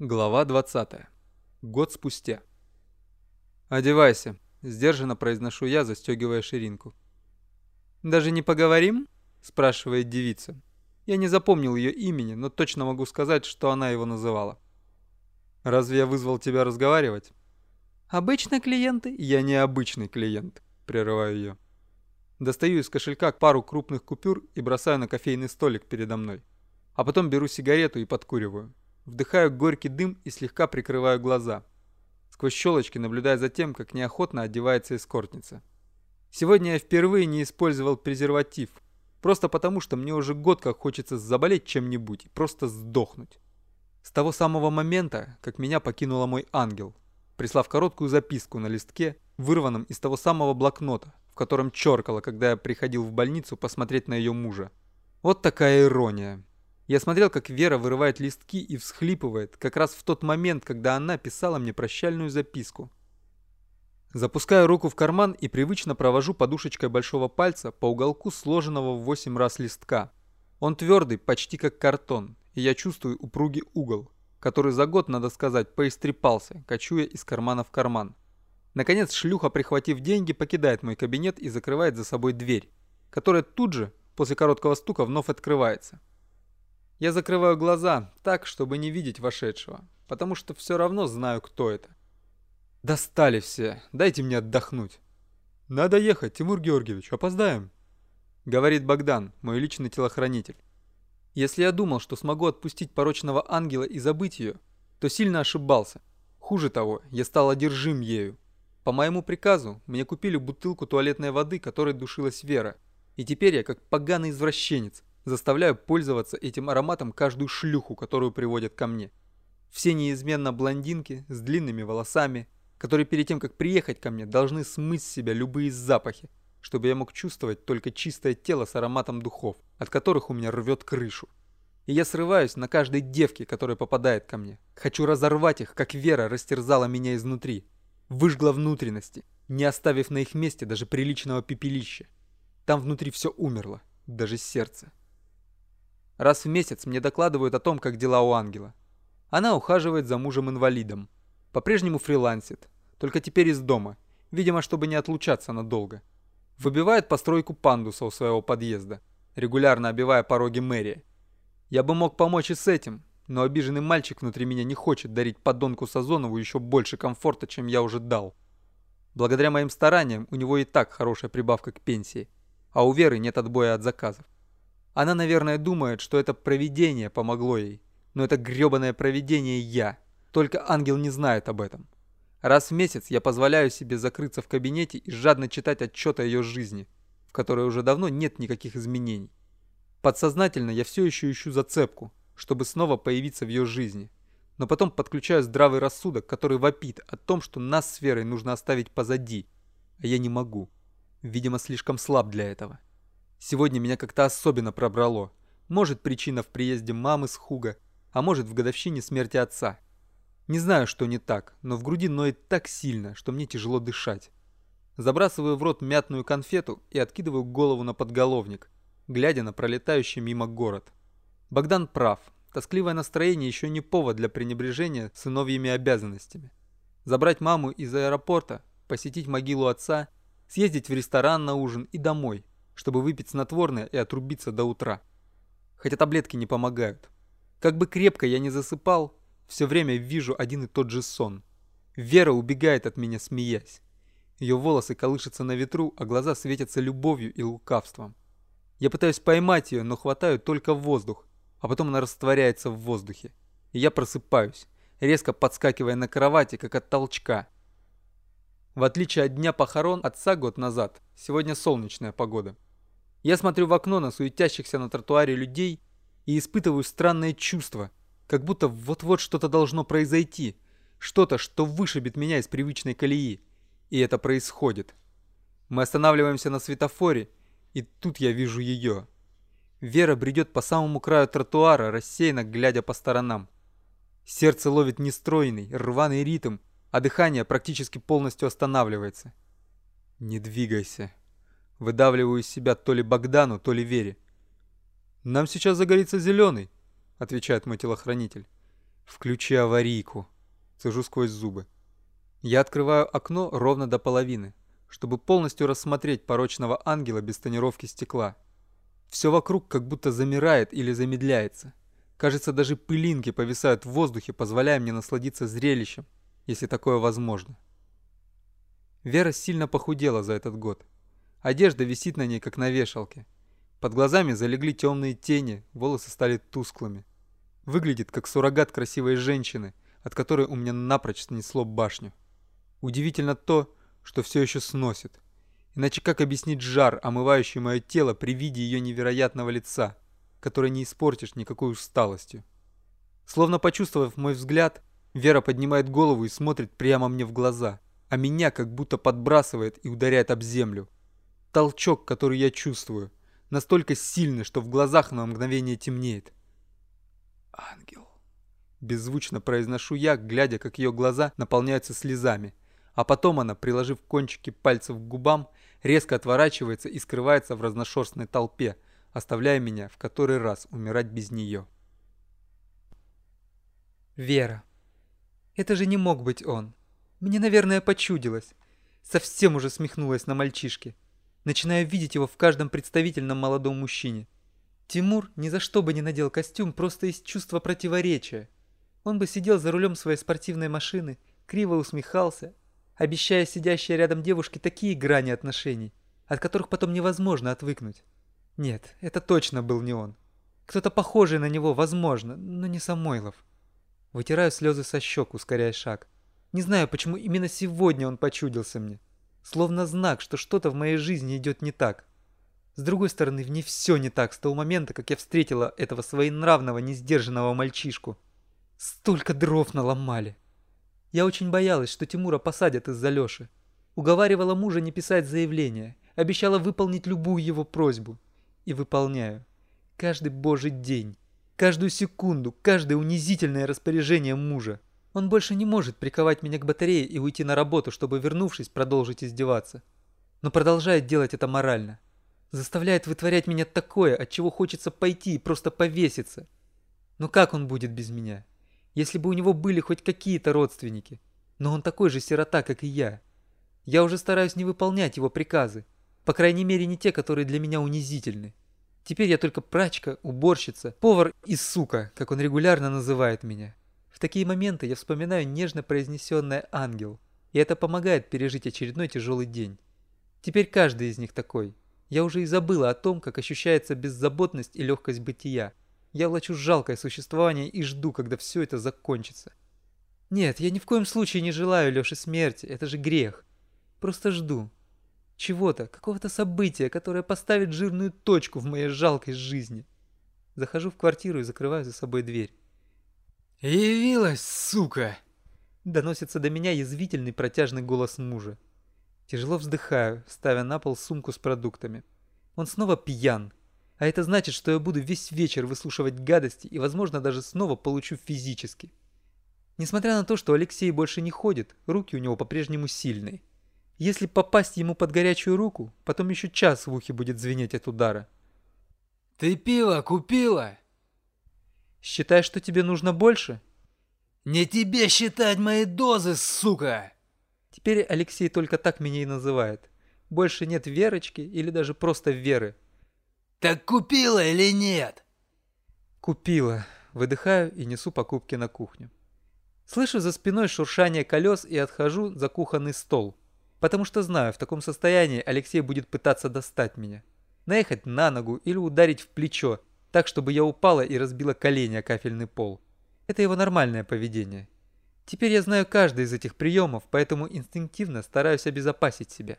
Глава 20. Год спустя. «Одевайся», — сдержанно произношу я, застегивая ширинку. «Даже не поговорим?» — спрашивает девица. Я не запомнил ее имени, но точно могу сказать, что она его называла. «Разве я вызвал тебя разговаривать?» «Обычные клиенты?» «Я не обычный клиент», — прерываю ее. Достаю из кошелька пару крупных купюр и бросаю на кофейный столик передо мной. А потом беру сигарету и подкуриваю. Вдыхаю горький дым и слегка прикрываю глаза. Сквозь щелочки наблюдая за тем, как неохотно одевается эскортница. Сегодня я впервые не использовал презерватив. Просто потому, что мне уже год как хочется заболеть чем-нибудь и просто сдохнуть. С того самого момента, как меня покинула мой ангел, прислав короткую записку на листке, вырванном из того самого блокнота, в котором черкала, когда я приходил в больницу посмотреть на ее мужа. Вот такая ирония. Я смотрел, как Вера вырывает листки и всхлипывает, как раз в тот момент, когда она писала мне прощальную записку. Запускаю руку в карман и привычно провожу подушечкой большого пальца по уголку сложенного в 8 раз листка. Он твердый, почти как картон, и я чувствую упругий угол, который за год, надо сказать, поистрепался, кочуя из кармана в карман. Наконец шлюха, прихватив деньги, покидает мой кабинет и закрывает за собой дверь, которая тут же, после короткого стука, вновь открывается. Я закрываю глаза так, чтобы не видеть вошедшего, потому что все равно знаю, кто это. Достали все, дайте мне отдохнуть. Надо ехать, Тимур Георгиевич, опоздаем. Говорит Богдан, мой личный телохранитель. Если я думал, что смогу отпустить порочного ангела и забыть ее, то сильно ошибался. Хуже того, я стал одержим ею. По моему приказу, мне купили бутылку туалетной воды, которой душилась Вера. И теперь я, как поганый извращенец, Заставляю пользоваться этим ароматом каждую шлюху, которую приводят ко мне. Все неизменно блондинки с длинными волосами, которые перед тем, как приехать ко мне, должны смыть с себя любые запахи, чтобы я мог чувствовать только чистое тело с ароматом духов, от которых у меня рвет крышу. И я срываюсь на каждой девке, которая попадает ко мне. Хочу разорвать их, как Вера растерзала меня изнутри. Выжгла внутренности, не оставив на их месте даже приличного пепелища. Там внутри все умерло, даже сердце. Раз в месяц мне докладывают о том, как дела у ангела. Она ухаживает за мужем-инвалидом. По-прежнему фрилансит, только теперь из дома, видимо, чтобы не отлучаться надолго. Выбивает постройку пандуса у своего подъезда, регулярно обивая пороги мэрии. Я бы мог помочь и с этим, но обиженный мальчик внутри меня не хочет дарить подонку Сазонову еще больше комфорта, чем я уже дал. Благодаря моим стараниям у него и так хорошая прибавка к пенсии, а у Веры нет отбоя от заказов. Она, наверное, думает, что это провидение помогло ей. Но это грёбаное провидение я. Только ангел не знает об этом. Раз в месяц я позволяю себе закрыться в кабинете и жадно читать отчет о ее жизни, в которой уже давно нет никаких изменений. Подсознательно я все еще ищу зацепку, чтобы снова появиться в ее жизни. Но потом подключаю здравый рассудок, который вопит о том, что нас с Верой нужно оставить позади. А я не могу. Видимо, слишком слаб для этого. Сегодня меня как-то особенно пробрало. Может, причина в приезде мамы с Хуга, а может, в годовщине смерти отца. Не знаю, что не так, но в груди ноет так сильно, что мне тяжело дышать. Забрасываю в рот мятную конфету и откидываю голову на подголовник, глядя на пролетающий мимо город. Богдан прав. Тоскливое настроение еще не повод для пренебрежения сыновьими обязанностями. Забрать маму из аэропорта, посетить могилу отца, съездить в ресторан на ужин и домой – чтобы выпить снотворное и отрубиться до утра. Хотя таблетки не помогают. Как бы крепко я не засыпал, все время вижу один и тот же сон. Вера убегает от меня, смеясь. Ее волосы колышутся на ветру, а глаза светятся любовью и лукавством. Я пытаюсь поймать ее, но хватаю только воздух, а потом она растворяется в воздухе. И я просыпаюсь, резко подскакивая на кровати, как от толчка. В отличие от дня похорон отца год назад, сегодня солнечная погода. Я смотрю в окно на суетящихся на тротуаре людей и испытываю странное чувство, как будто вот-вот что-то должно произойти, что-то, что вышибет меня из привычной колеи. И это происходит. Мы останавливаемся на светофоре, и тут я вижу ее. Вера бредет по самому краю тротуара, рассеянно глядя по сторонам. Сердце ловит нестройный, рваный ритм, а дыхание практически полностью останавливается. «Не двигайся», Выдавливаю из себя то ли Богдану, то ли Вере. «Нам сейчас загорится зеленый», — отвечает мой телохранитель. Включи аварийку. Цежу сквозь зубы. Я открываю окно ровно до половины, чтобы полностью рассмотреть порочного ангела без тонировки стекла. Все вокруг как будто замирает или замедляется. Кажется, даже пылинки повисают в воздухе, позволяя мне насладиться зрелищем, если такое возможно. Вера сильно похудела за этот год. Одежда висит на ней, как на вешалке. Под глазами залегли темные тени, волосы стали тусклыми. Выглядит, как суррогат красивой женщины, от которой у меня напрочь снесло башню. Удивительно то, что все еще сносит. Иначе как объяснить жар, омывающий мое тело при виде ее невероятного лица, которое не испортишь никакой усталостью? Словно почувствовав мой взгляд, Вера поднимает голову и смотрит прямо мне в глаза, а меня как будто подбрасывает и ударяет об землю. Толчок, который я чувствую, настолько сильный, что в глазах на мгновение темнеет. «Ангел», — беззвучно произношу я, глядя, как ее глаза наполняются слезами, а потом она, приложив кончики пальцев к губам, резко отворачивается и скрывается в разношерстной толпе, оставляя меня в который раз умирать без нее. Вера. Это же не мог быть он. Мне, наверное, почудилось. Совсем уже смехнулась на мальчишке. Начинаю видеть его в каждом представительном молодом мужчине. Тимур ни за что бы не надел костюм просто из чувства противоречия. Он бы сидел за рулем своей спортивной машины, криво усмехался, обещая сидящей рядом девушке такие грани отношений, от которых потом невозможно отвыкнуть. Нет, это точно был не он. Кто-то похожий на него, возможно, но не Самойлов. Вытираю слезы со щек, ускоряя шаг. Не знаю, почему именно сегодня он почудился мне. Словно знак, что что-то в моей жизни идет не так. С другой стороны, в ней все не так с того момента, как я встретила этого своенравного, несдержанного мальчишку. Столько дров наломали. Я очень боялась, что Тимура посадят из-за Леши. Уговаривала мужа не писать заявление, обещала выполнить любую его просьбу. И выполняю. Каждый божий день. Каждую секунду, каждое унизительное распоряжение мужа. Он больше не может приковать меня к батарее и уйти на работу, чтобы, вернувшись, продолжить издеваться. Но продолжает делать это морально. Заставляет вытворять меня такое, от чего хочется пойти и просто повеситься. Но как он будет без меня? Если бы у него были хоть какие-то родственники. Но он такой же сирота, как и я. Я уже стараюсь не выполнять его приказы. По крайней мере, не те, которые для меня унизительны. Теперь я только прачка, уборщица, повар и сука, как он регулярно называет меня. В такие моменты я вспоминаю нежно произнесенное «ангел», и это помогает пережить очередной тяжелый день. Теперь каждый из них такой. Я уже и забыла о том, как ощущается беззаботность и легкость бытия. Я влачу жалкое существование и жду, когда все это закончится. Нет, я ни в коем случае не желаю Леше смерти, это же грех. Просто жду. Чего-то, какого-то события, которое поставит жирную точку в моей жалкой жизни. Захожу в квартиру и закрываю за собой дверь. «Явилась, сука!» Доносится до меня язвительный протяжный голос мужа. Тяжело вздыхаю, ставя на пол сумку с продуктами. Он снова пьян. А это значит, что я буду весь вечер выслушивать гадости и, возможно, даже снова получу физически. Несмотря на то, что Алексей больше не ходит, руки у него по-прежнему сильные. Если попасть ему под горячую руку, потом еще час в ухе будет звенеть от удара. «Ты пиво купила?» «Считаешь, что тебе нужно больше?» «Не тебе считать мои дозы, сука!» Теперь Алексей только так меня и называет. Больше нет Верочки или даже просто Веры. «Так купила или нет?» «Купила». Выдыхаю и несу покупки на кухню. Слышу за спиной шуршание колес и отхожу за кухонный стол потому что знаю, в таком состоянии Алексей будет пытаться достать меня. Наехать на ногу или ударить в плечо, так, чтобы я упала и разбила колени о кафельный пол. Это его нормальное поведение. Теперь я знаю каждый из этих приемов, поэтому инстинктивно стараюсь обезопасить себя.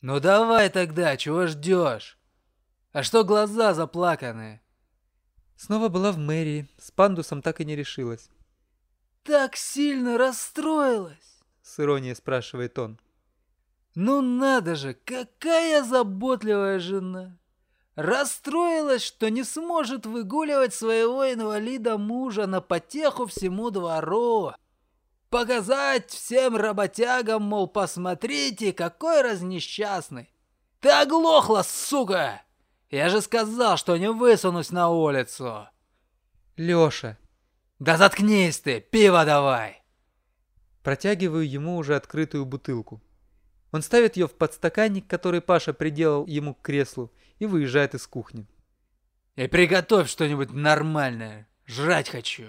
«Ну давай тогда, чего ждешь? А что глаза заплаканные?» Снова была в мэрии, с пандусом так и не решилась. «Так сильно расстроилась?» — с иронией спрашивает он. Ну надо же, какая заботливая жена! Расстроилась, что не сможет выгуливать своего инвалида мужа на потеху всему двору. Показать всем работягам, мол, посмотрите, какой разнесчастный. Ты оглохла, сука! Я же сказал, что не высунусь на улицу. Лёша. Да заткнись ты, пиво давай! Протягиваю ему уже открытую бутылку. Он ставит ее в подстаканник, который Паша приделал ему к креслу, и выезжает из кухни. И приготовь что-нибудь нормальное. Жрать хочу.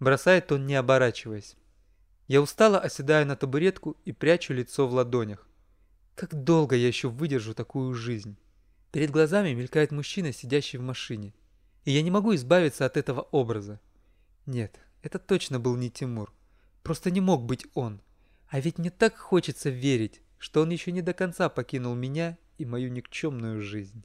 Бросает он, не оборачиваясь. Я устало оседаю на табуретку и прячу лицо в ладонях. Как долго я еще выдержу такую жизнь? Перед глазами мелькает мужчина, сидящий в машине. И я не могу избавиться от этого образа. Нет, это точно был не Тимур. Просто не мог быть он. А ведь мне так хочется верить, что он еще не до конца покинул меня и мою никчемную жизнь.